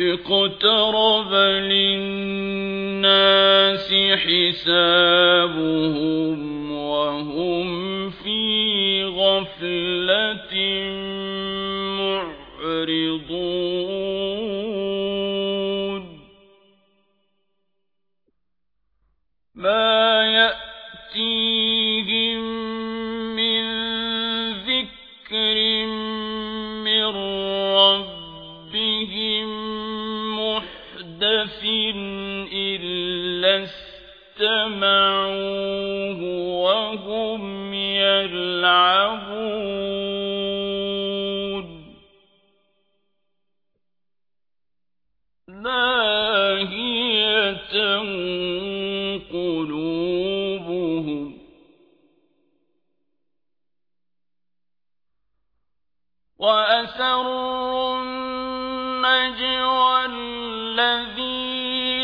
اقترب للناس حسابهم وهم في غفلة إلا استمعوه وهم يلعبون لاهية قلوبهم وأسروا النجوى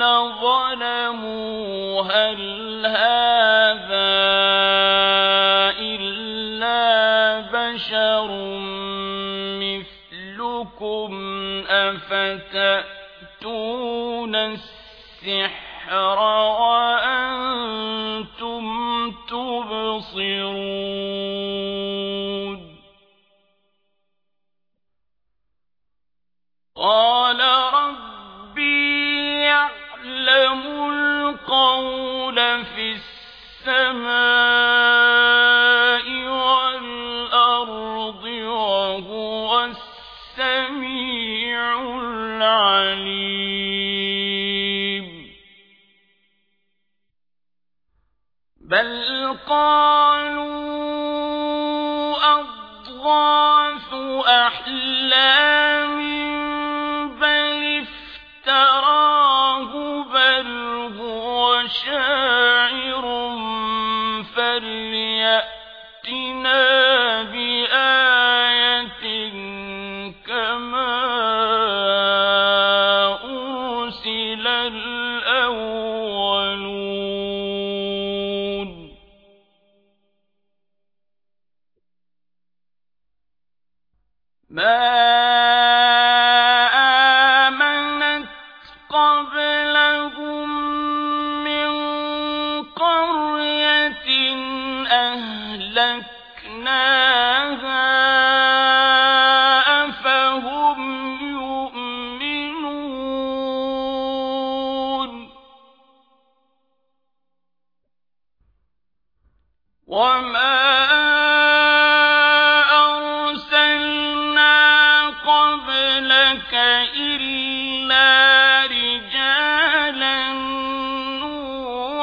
الذين ظلموا هل هذا إلا بشر مثلكم أفتأتون السحر وأنتم تبصرون السماء والأرض وهو السميع العليم. بل قالوا أضغاث أحلام ما آمنت قبلهم من قرية أهلكناها أفهم يؤمنون. وما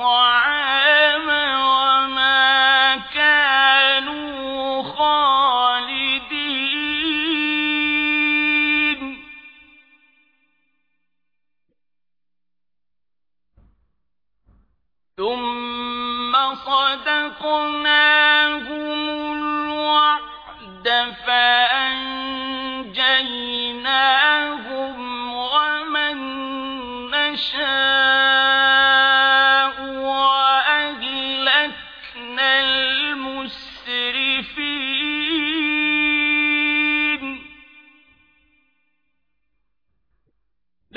الطعام وما كانوا خالدين. ثم صدقناهم الوعد فأنجيناهم